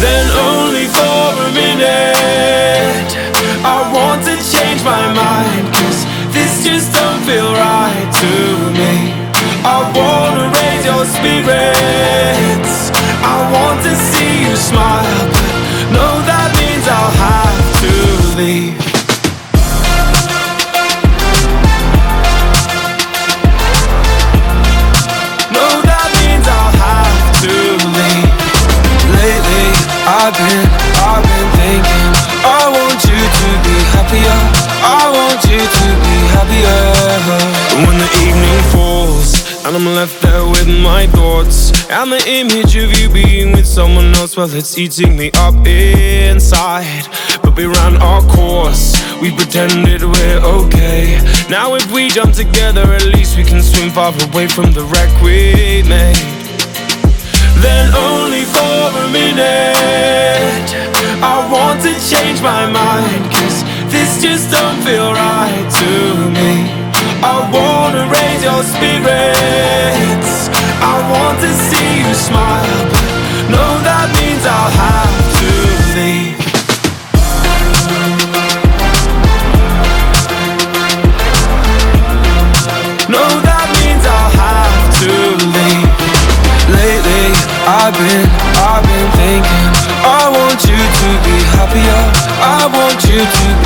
Then only for a minute I've been, I've been thinking. I want you to be happier. I want you to be happier. When the evening falls And I'm left there with my thoughts And the image of you being with someone else Well, it's eating me up inside. But we ran our course We pretended we're okay. Now if we jump together At least we can swim far away from the wreck we made just don't feel right to me. I wanna raise your spirits. I want to see you smile. But no, that means I'll have to leave. No, that means I'll have to leave. Lately, I've been, I've been thinking I want you to be happier. I want you to